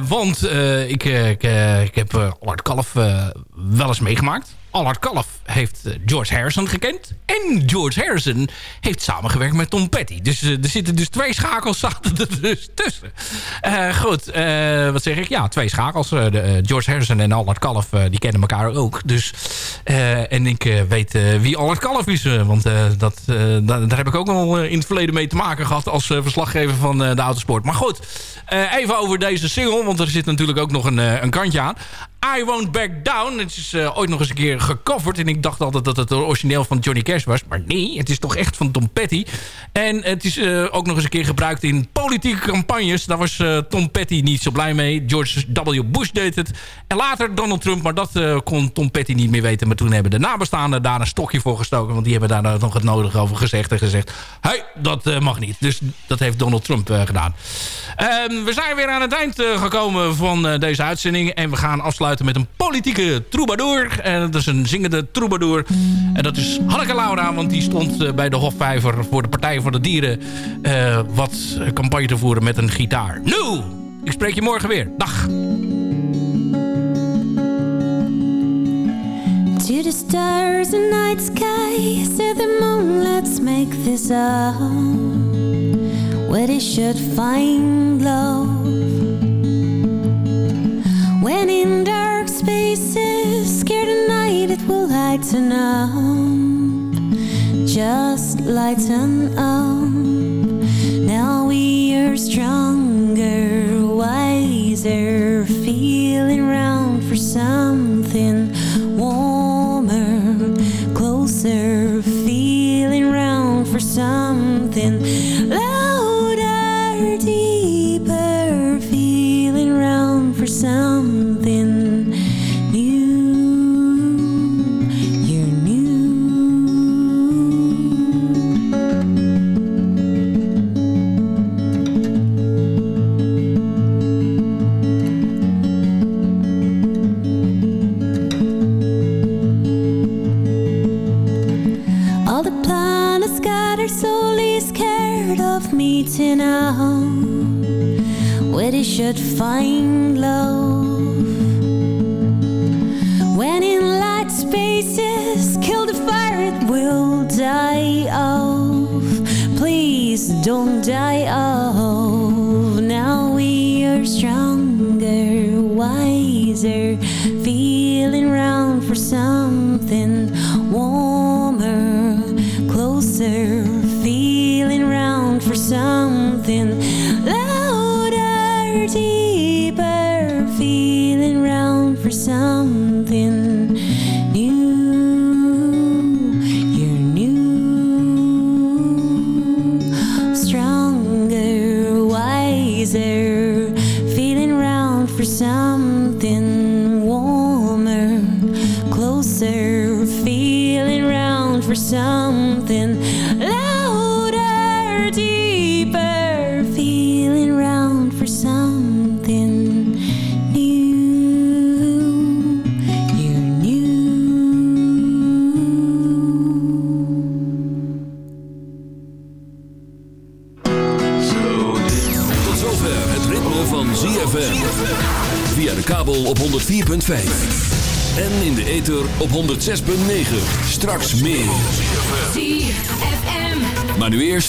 Want ik, ik, ik heb Allard Kalf wel eens meegemaakt. Allard Kalf heeft George Harrison gekend. En George Harrison heeft samengewerkt met Tom Petty. Dus er zitten dus twee schakels zaten er dus tussen. Eh, goed, eh, wat zeg ik? Ja, twee schakels. Eh, de, George Harrison en Allard Kalf, die kennen elkaar ook. Dus, en ik weet wie Allard Kalf is. want dat, daar, heb ik ook eh, in het verleden mee te maken gehad... als verslaggever van de autosport. Maar goed, even over deze single. Want er zit natuurlijk ook nog een, een kantje aan. I Won't Back Down. Het is eh, ooit nog eens een keer gecoverd. En ik dacht altijd dat het origineel van Johnny Cash was. Maar nee, het is toch echt van Tom Petty. En het is eh, ook nog eens een keer gebruikt in politieke campagnes. Daar was eh, Tom Petty niet zo blij mee. George W. Bush deed het. En later Donald Trump. Maar dat kon Tom Petty niet meer weten. Maar toen hebben de nabestaanden daar een stokje voor gestoken. Want die hebben daar nog het nodige over gezegd. En gezegd, hé, hey, dat mag niet. Dus dat heeft Donald Trump gedaan. Ehm, we zijn weer aan het eind gekomen van deze uitzending. En we gaan afsluiten met een politieke troubadour. En dat is een zingende troubadour. En dat is Hanneke Laura. Want die stond eh, bij de Hofvijver voor de Partij voor de Dieren... eh, wat campagne te voeren met een gitaar. Nu! Ik spreek je morgen weer. Dag! The stars and sky, the moon, let's make this up. Where they should find love. When in spaces, scared at night, it will lighten up. Just lighten up. Now we are stronger, wiser, feeling round for something warmer, closer, feeling round for something